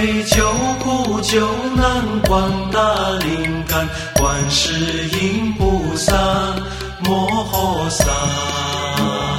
为救苦救难广大灵感观世音菩萨摩诃萨。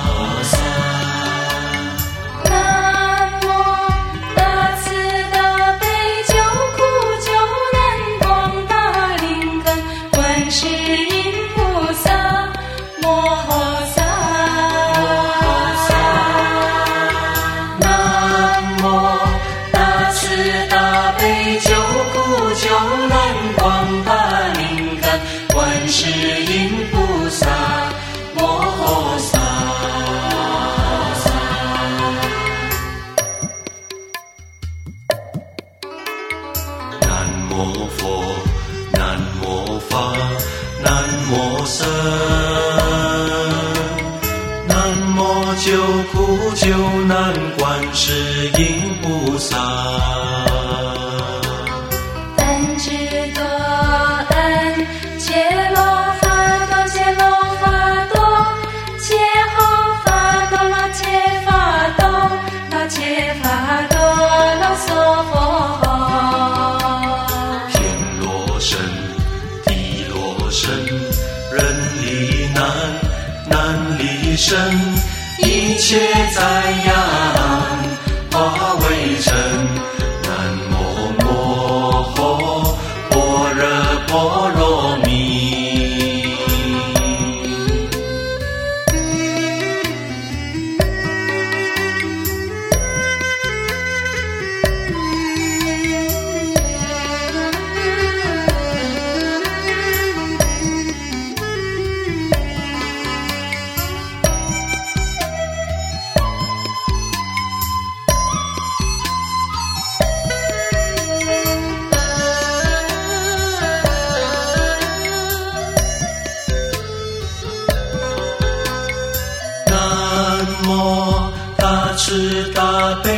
天之。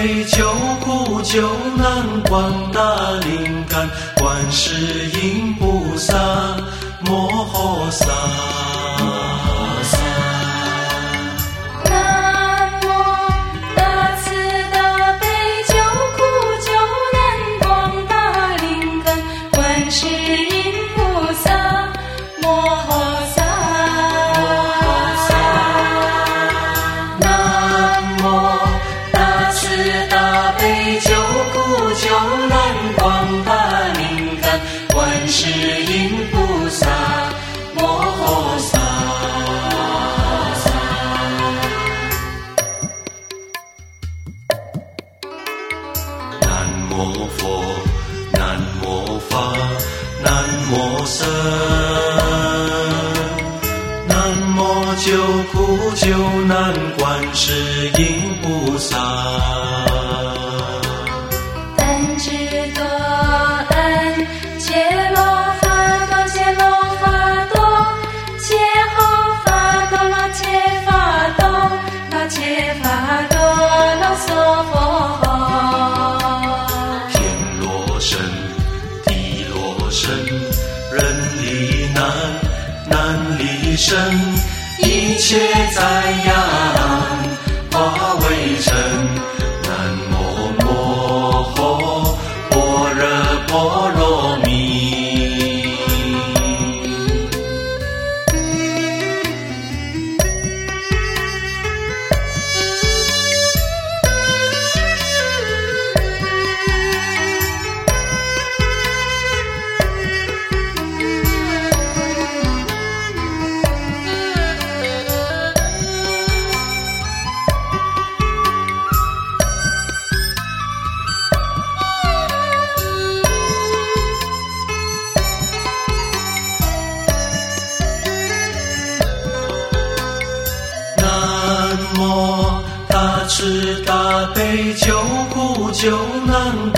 为救苦救难广大胜一切在呀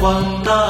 广大。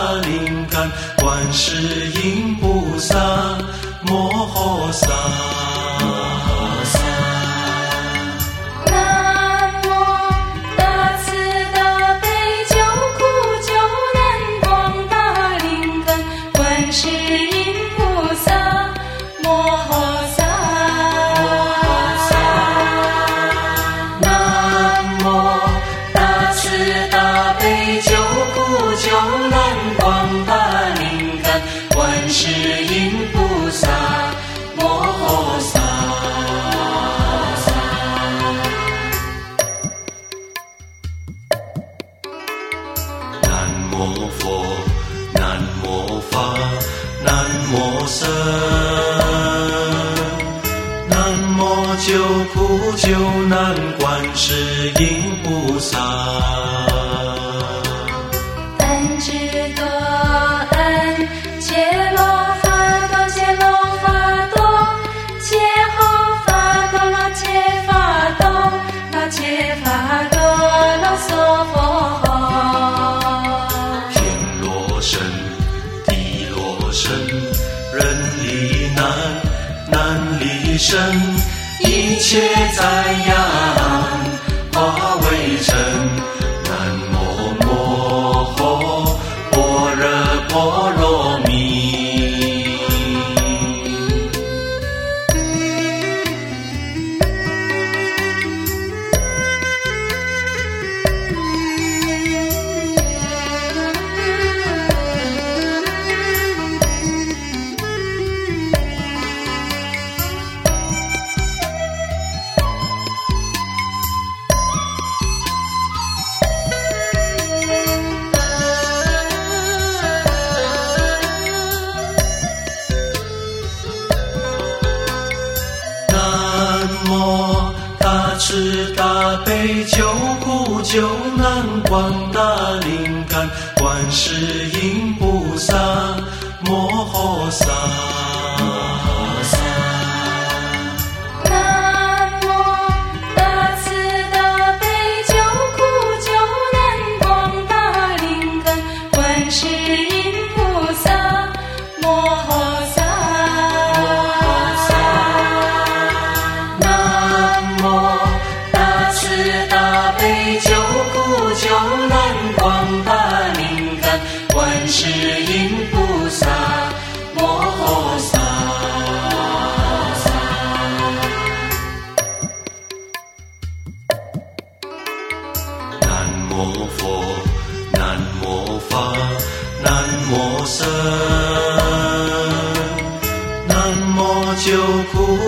就能逛大理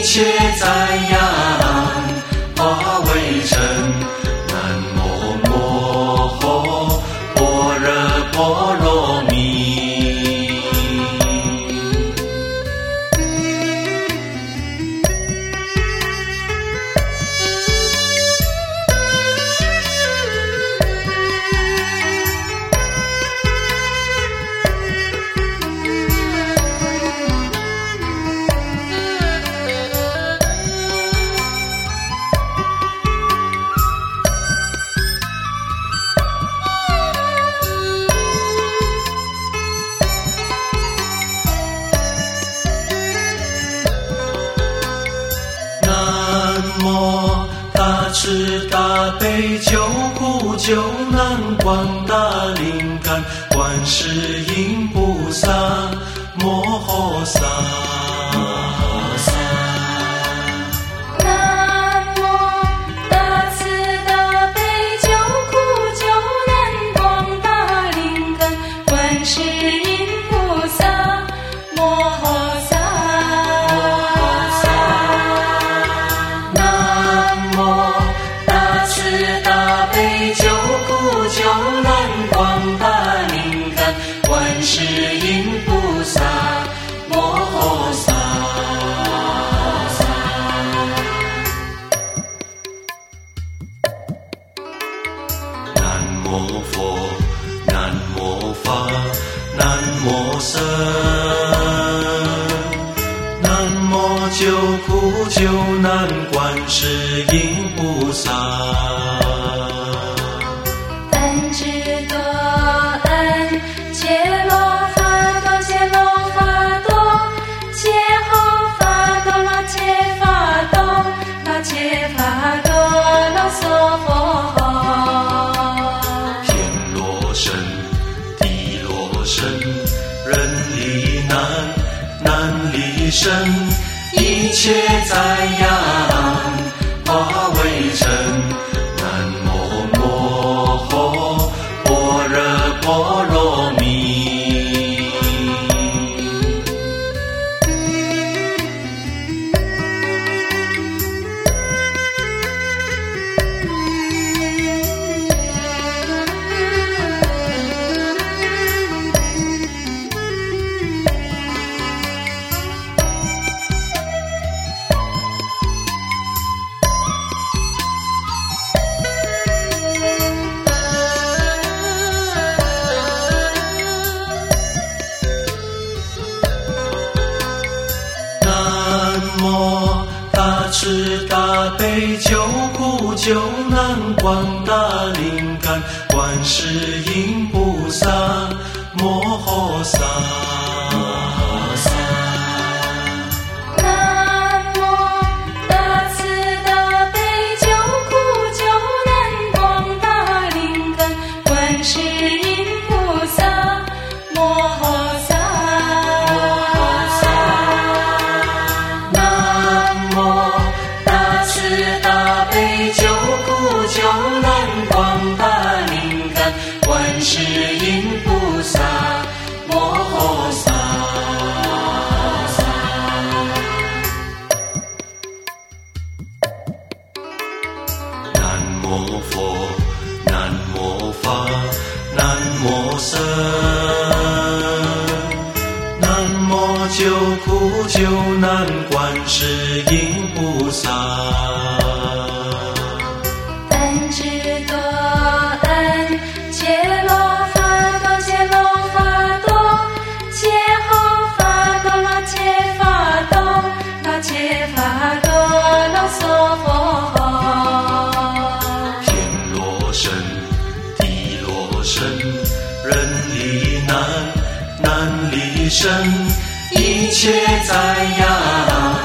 一切在呀大慈大悲，救苦救难，广大灵感，观世音菩萨，摩诃萨。摩佛，南无法，南无僧，南无救苦救难观世音菩萨。一切在。是大悲救苦救难广大灵感，观世音菩萨。生南无救苦救难观世音菩萨。生一切在呀